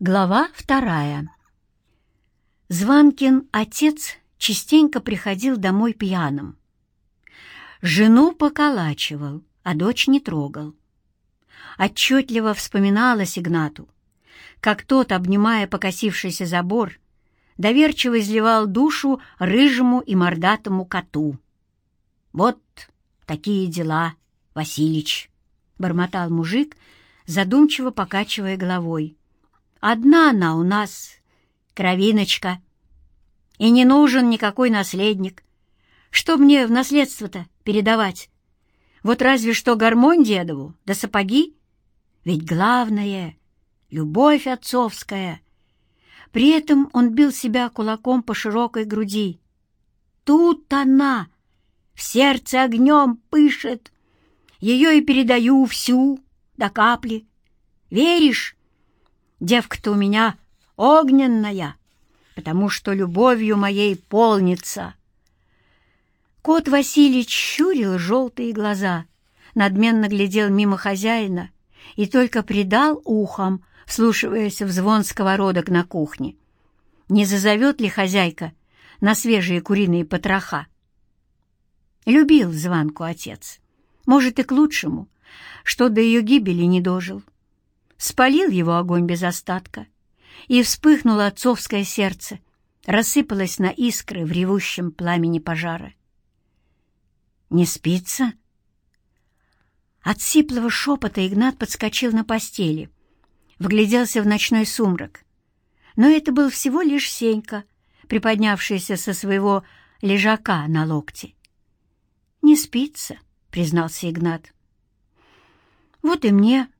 Глава вторая. Званкин отец частенько приходил домой пьяным. Жену поколачивал, а дочь не трогал. Отчетливо вспоминалось Игнату, как тот, обнимая покосившийся забор, доверчиво изливал душу рыжему и мордатому коту. «Вот такие дела, Василич!» — бормотал мужик, задумчиво покачивая головой. Одна она у нас, кровиночка. И не нужен никакой наследник. Что мне в наследство-то передавать? Вот разве что гармонь дедову, да сапоги. Ведь главное — любовь отцовская. При этом он бил себя кулаком по широкой груди. Тут она, в сердце огнем пышет. Ее и передаю всю, до капли. Веришь? Девка-то у меня огненная, потому что любовью моей полнится. Кот Васильич щурил желтые глаза, надменно глядел мимо хозяина и только придал ухом, вслушиваясь в звон сковородок на кухне. Не зазовет ли хозяйка на свежие куриные потроха? Любил звонку отец. Может, и к лучшему, что до ее гибели не дожил спалил его огонь без остатка, и вспыхнуло отцовское сердце, рассыпалось на искры в ревущем пламени пожара. «Не спится?» От сиплого шепота Игнат подскочил на постели, вгляделся в ночной сумрак. Но это был всего лишь Сенька, приподнявшийся со своего лежака на локте. «Не спится», — признался Игнат. «Вот и мне —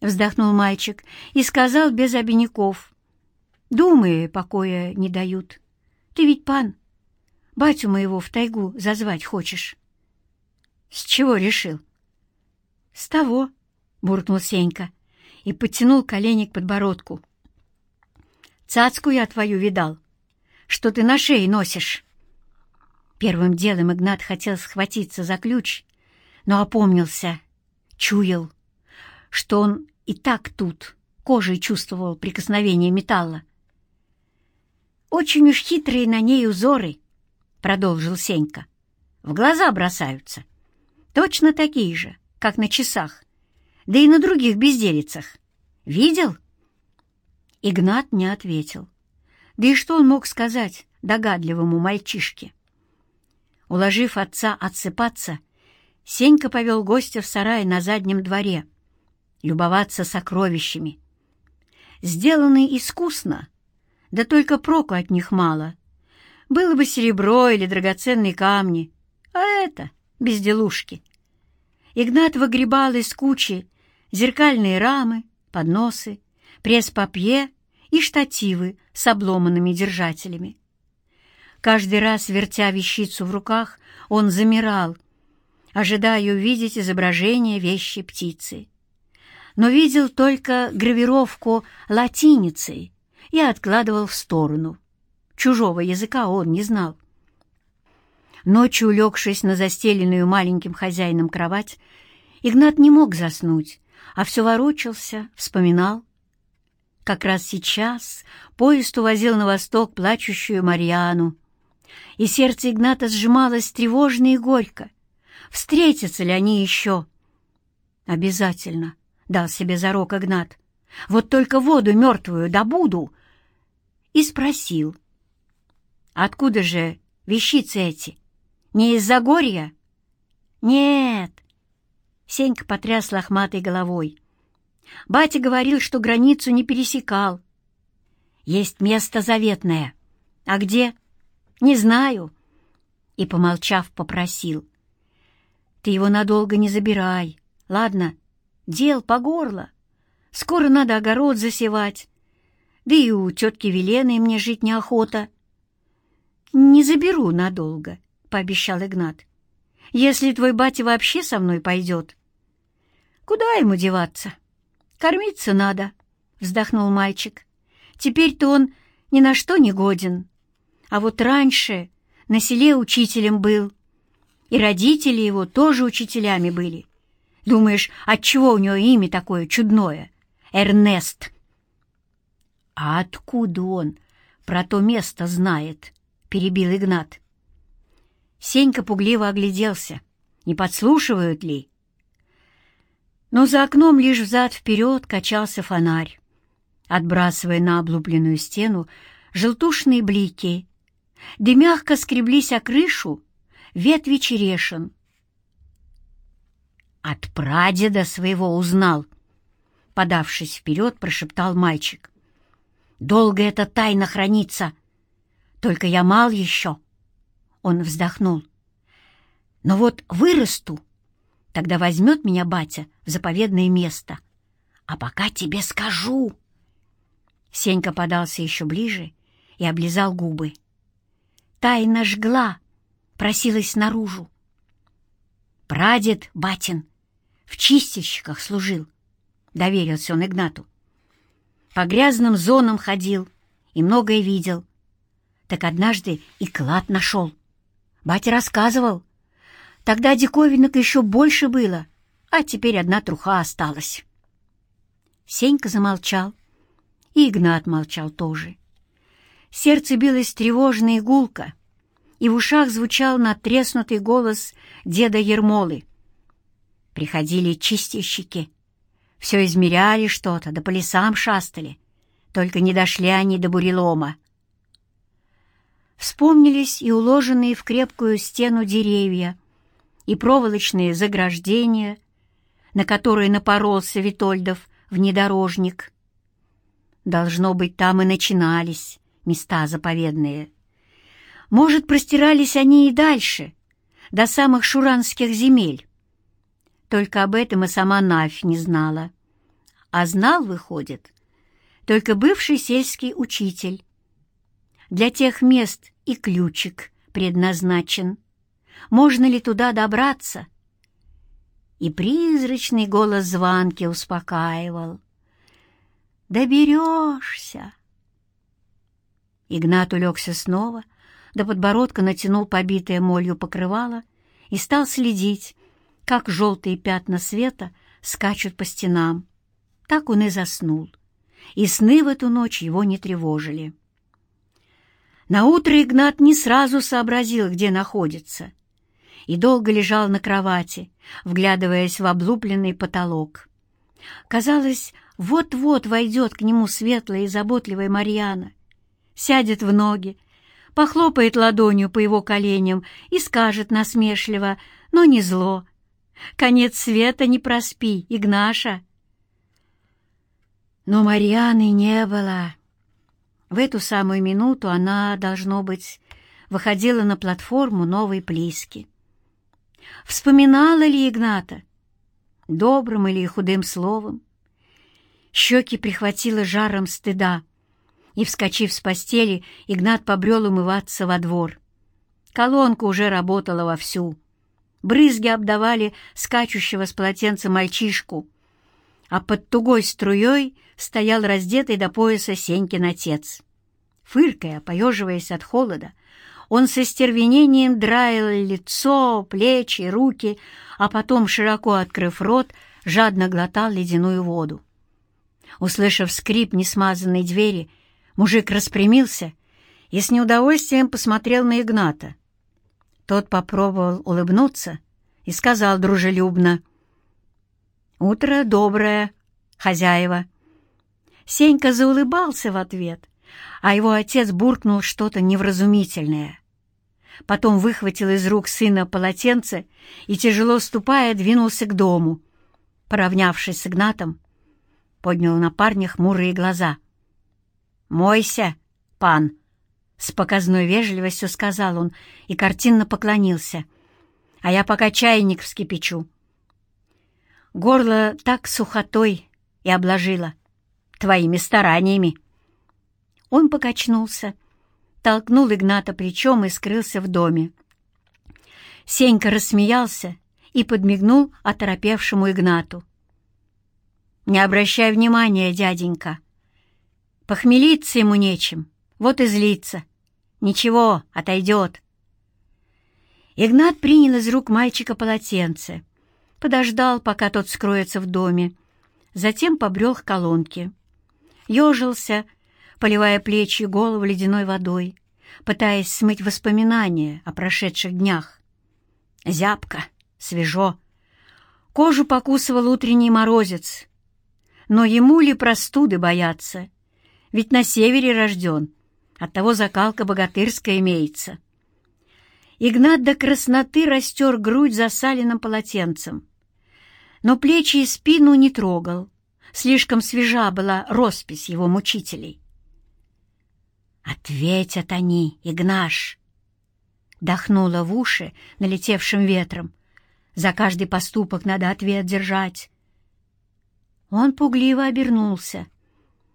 вздохнул мальчик и сказал без обиняков. «Думы покоя не дают. Ты ведь пан. Батю моего в тайгу зазвать хочешь». «С чего решил?» «С того», — буркнул Сенька и подтянул колени к подбородку. «Цацку я твою видал, что ты на шее носишь». Первым делом Игнат хотел схватиться за ключ, но опомнился, чуял, что он и так тут кожей чувствовал прикосновение металла. «Очень уж хитрые на ней узоры», — продолжил Сенька. «В глаза бросаются. Точно такие же, как на часах, да и на других безделицах. Видел?» Игнат не ответил. Да и что он мог сказать догадливому мальчишке? Уложив отца отсыпаться, Сенька повел гостя в сарай на заднем дворе — любоваться сокровищами. Сделанные искусно, да только проку от них мало. Было бы серебро или драгоценные камни, а это безделушки. Игнат выгребал из кучи зеркальные рамы, подносы, пресс-папье и штативы с обломанными держателями. Каждый раз, вертя вещицу в руках, он замирал, ожидая увидеть изображение вещи птицы но видел только гравировку латиницей и откладывал в сторону. Чужого языка он не знал. Ночью, улегшись на застеленную маленьким хозяином кровать, Игнат не мог заснуть, а все ворочался, вспоминал. Как раз сейчас поезд увозил на восток плачущую Марьяну, и сердце Игната сжималось тревожно и горько. Встретятся ли они еще? Обязательно. — дал себе зарок Игнат. «Вот только воду мертвую добуду!» И спросил. «Откуда же вещицы эти? Не из Загорья?» «Нет!» — Сенька потряс лохматой головой. «Батя говорил, что границу не пересекал. Есть место заветное. А где? Не знаю». И, помолчав, попросил. «Ты его надолго не забирай, ладно?» Дел по горло. Скоро надо огород засевать. Да и у тетки Велены мне жить неохота. «Не заберу надолго», — пообещал Игнат. «Если твой батя вообще со мной пойдет». «Куда ему деваться? Кормиться надо», — вздохнул мальчик. «Теперь-то он ни на что не годен. А вот раньше на селе учителем был, и родители его тоже учителями были. Думаешь, отчего у него имя такое чудное? Эрнест. «А откуда он про то место знает?» — перебил Игнат. Сенька пугливо огляделся. Не подслушивают ли? Но за окном лишь взад-вперед качался фонарь, отбрасывая на облупленную стену желтушные блики, да мягко скреблись о крышу ветви черешин. «От прадеда своего узнал», — подавшись вперед, прошептал мальчик. «Долго эта тайна хранится, только я мал еще». Он вздохнул. «Но вот вырасту, тогда возьмет меня батя в заповедное место. А пока тебе скажу». Сенька подался еще ближе и облизал губы. Тайна жгла, просилась наружу. Прадед батин в чистильщиках служил, доверился он Игнату. По грязным зонам ходил и многое видел. Так однажды и клад нашел. Батя рассказывал. Тогда диковинок еще больше было, а теперь одна труха осталась. Сенька замолчал, и Игнат молчал тоже. Сердце билось тревожно и гулко, и в ушах звучал натреснутый голос деда Ермолы. Приходили чистильщики, все измеряли что-то, да по лесам шастали, только не дошли они до бурелома. Вспомнились и уложенные в крепкую стену деревья, и проволочные заграждения, на которые напоролся Витольдов внедорожник. Должно быть, там и начинались места заповедные. Может, простирались они и дальше, до самых шуранских земель. Только об этом и сама Навь не знала. А знал, выходит, только бывший сельский учитель, для тех мест и ключик предназначен. Можно ли туда добраться? И призрачный голос звонки успокаивал. «Доберешься!» Игнат улегся снова, до подбородка натянул побитое молью покрывало и стал следить, как желтые пятна света скачут по стенам. Так он и заснул, и сны в эту ночь его не тревожили. Наутро Игнат не сразу сообразил, где находится, и долго лежал на кровати, вглядываясь в облупленный потолок. Казалось, вот-вот войдет к нему светлая и заботливая Марьяна, сядет в ноги, похлопает ладонью по его коленям и скажет насмешливо, но не зло. «Конец света не проспи, Игнаша!» Но Марьяны не было. В эту самую минуту она, должно быть, выходила на платформу новой Плиски. Вспоминала ли Игната? Добрым или худым словом? Щеки прихватило жаром стыда, и, вскочив с постели, Игнат побрел умываться во двор. Колонка уже работала вовсю. Брызги обдавали скачущего с полотенца мальчишку, а под тугой струей стоял раздетый до пояса Сенькин отец. Фыркая, поеживаясь от холода, он со стервенением драил лицо, плечи, руки, а потом, широко открыв рот, жадно глотал ледяную воду. Услышав скрип несмазанной двери, мужик распрямился и с неудовольствием посмотрел на Игната. Тот попробовал улыбнуться и сказал дружелюбно. «Утро доброе, хозяева». Сенька заулыбался в ответ, а его отец буркнул что-то невразумительное. Потом выхватил из рук сына полотенце и, тяжело ступая, двинулся к дому. Поравнявшись с Игнатом, поднял на парня хмурые глаза. «Мойся, пан!» — с показной вежливостью сказал он и картинно поклонился. «А я пока чайник вскипячу». Горло так сухотой и обложило твоими стараниями. Он покачнулся, толкнул Игната плечом и скрылся в доме. Сенька рассмеялся и подмигнул оторопевшему Игнату. «Не обращай внимания, дяденька. Похмелиться ему нечем, вот и злится. Ничего, отойдет». Игнат принял из рук мальчика полотенце, подождал, пока тот скроется в доме, затем побрел к колонке. Ежился, поливая плечи и голову ледяной водой, пытаясь смыть воспоминания о прошедших днях. Зябко, свежо. Кожу покусывал утренний морозец. Но ему ли простуды бояться? Ведь на севере рожден, оттого закалка богатырская имеется. Игнат до красноты растер грудь засаленным полотенцем, но плечи и спину не трогал. Слишком свежа была роспись его мучителей. «Ответят они, Игнаш!» Дохнула в уши налетевшим ветром. «За каждый поступок надо ответ держать». Он пугливо обернулся,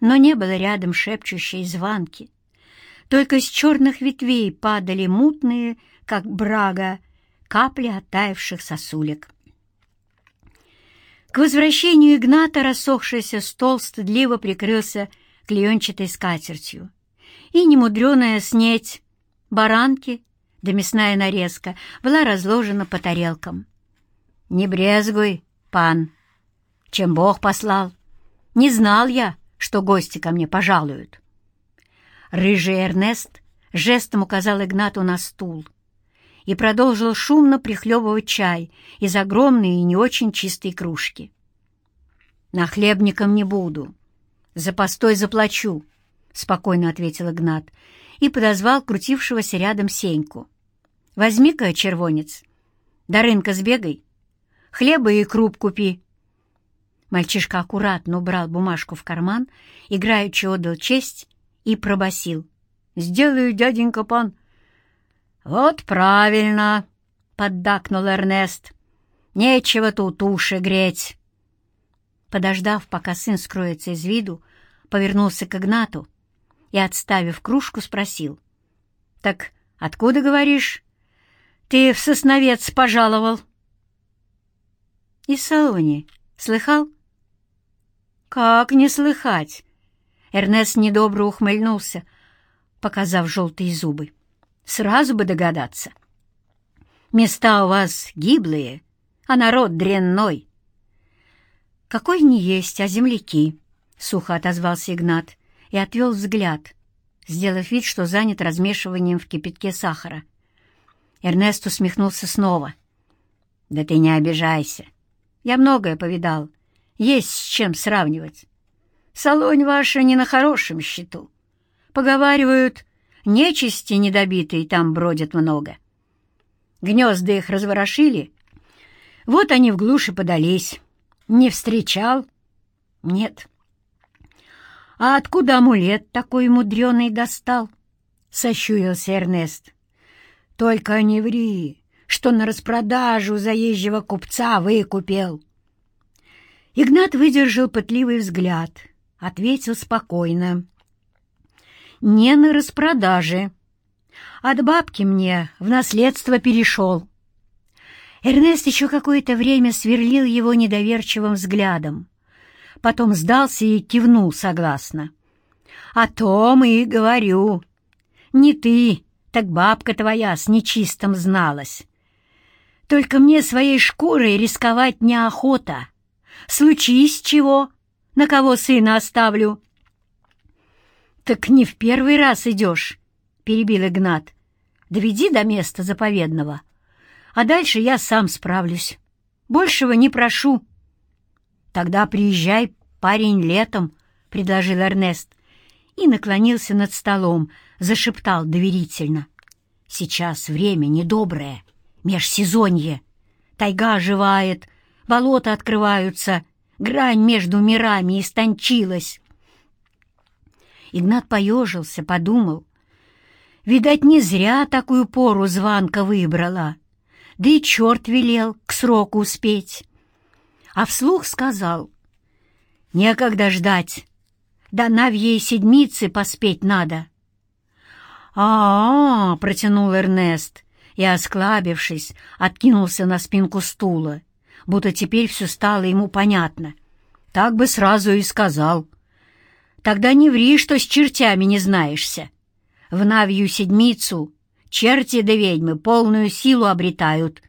но не было рядом шепчущей звонки. Только с черных ветвей падали мутные, как брага, капли оттаивших сосулек. К возвращению Игната рассохшийся стол стыдливо прикрылся клеенчатой скатертью и немудреная снеть, баранки да мясная нарезка была разложена по тарелкам. «Не брезгуй, пан, чем Бог послал. Не знал я, что гости ко мне пожалуют». Рыжий Эрнест жестом указал Игнату на стул и продолжил шумно прихлебывать чай из огромной и не очень чистой кружки. На «Нахлебником не буду. За постой заплачу», — спокойно ответил Игнат и подозвал крутившегося рядом Сеньку. «Возьми-ка, червонец, до рынка сбегай, хлеба и круп купи». Мальчишка аккуратно убрал бумажку в карман, играючи отдал честь и пробасил. «Сделаю, дяденька пан». «Вот правильно», — поддакнул Эрнест. «Нечего тут уши греть». Подождав, пока сын скроется из виду, повернулся к Игнату и, отставив кружку, спросил. «Так откуда, говоришь, ты в Сосновец пожаловал?» «Из Салони. Слыхал?» «Как не слыхать?» Эрнест недобро ухмыльнулся, показав желтые зубы. «Сразу бы догадаться. Места у вас гиблые, а народ дрянной». «Какой не есть, а земляки», — сухо отозвался Игнат и отвел взгляд, сделав вид, что занят размешиванием в кипятке сахара. Эрнест усмехнулся снова. «Да ты не обижайся. Я многое повидал. Есть с чем сравнивать. Салонь ваша не на хорошем счету. Поговаривают, нечисти недобитые там бродят много. Гнезда их разворошили, вот они в глуши подались. Не встречал? Нет. А откуда амулет такой мудреный достал? Сощурился Эрнест. Только не ври, что на распродажу заезжего купца выкупил. Игнат выдержал пытливый взгляд — ответил спокойно. «Не на распродаже. От бабки мне в наследство перешел». Эрнест еще какое-то время сверлил его недоверчивым взглядом. Потом сдался и кивнул согласно. «О том и говорю. Не ты, так бабка твоя с нечистым зналась. Только мне своей шкурой рисковать неохота. Случись чего, на кого сына оставлю?» «Так не в первый раз идешь», — перебил Игнат. «Доведи до места заповедного, а дальше я сам справлюсь. Большего не прошу». «Тогда приезжай, парень, летом», — предложил Эрнест, и наклонился над столом, зашептал доверительно. «Сейчас время недоброе, межсезонье. Тайга оживает, болота открываются, Грань между мирами истончилась. Игнат поежился, подумал. Видать, не зря такую пору званка выбрала. Да и черт велел к сроку успеть. А вслух сказал. Некогда ждать. До навьей седмицы поспеть надо. А, -а, -а протянул Эрнест и, осклабившись, откинулся на спинку стула будто теперь все стало ему понятно. Так бы сразу и сказал. Тогда не ври, что с чертями не знаешься. В Навью седмицу черти да ведьмы полную силу обретают.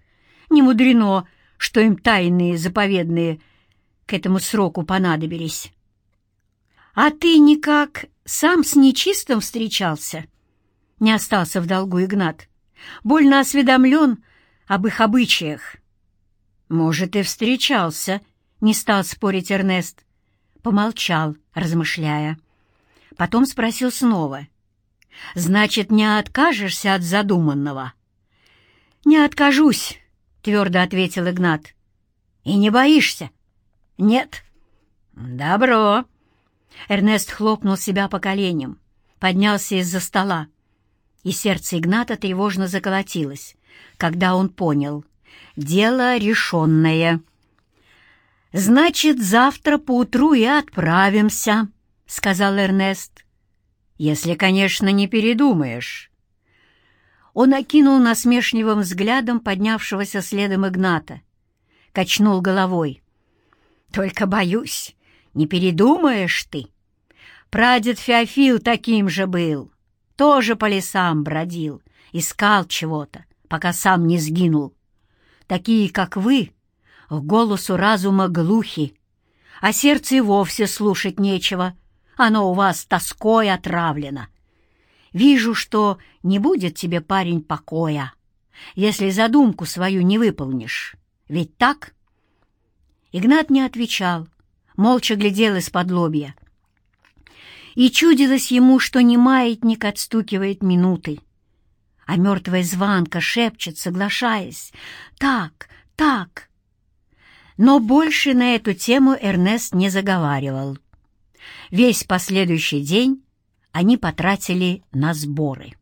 Не мудрено, что им тайные заповедные к этому сроку понадобились. «А ты никак сам с нечистым встречался?» Не остался в долгу Игнат. «Больно осведомлен об их обычаях». «Может, и встречался», — не стал спорить Эрнест. Помолчал, размышляя. Потом спросил снова. «Значит, не откажешься от задуманного?» «Не откажусь», — твердо ответил Игнат. «И не боишься?» «Нет». «Добро». Эрнест хлопнул себя по коленям, поднялся из-за стола, и сердце Игната тревожно заколотилось, когда он понял — дело решенное. «Значит, завтра поутру и отправимся», — сказал Эрнест. «Если, конечно, не передумаешь». Он окинул насмешливым взглядом поднявшегося следом Игната, качнул головой. «Только боюсь, не передумаешь ты. Прадед Феофил таким же был, тоже по лесам бродил, искал чего-то, пока сам не сгинул. Такие, как вы, к голосу разума глухи, а сердце и вовсе слушать нечего, оно у вас тоской отравлено. Вижу, что не будет тебе, парень, покоя, если задумку свою не выполнишь. Ведь так?» Игнат не отвечал, молча глядел из-под лобья. И чудилось ему, что не маятник отстукивает минуты, а мертвая звонка шепчет, соглашаясь. «Так, так!» Но больше на эту тему Эрнест не заговаривал. Весь последующий день они потратили на сборы.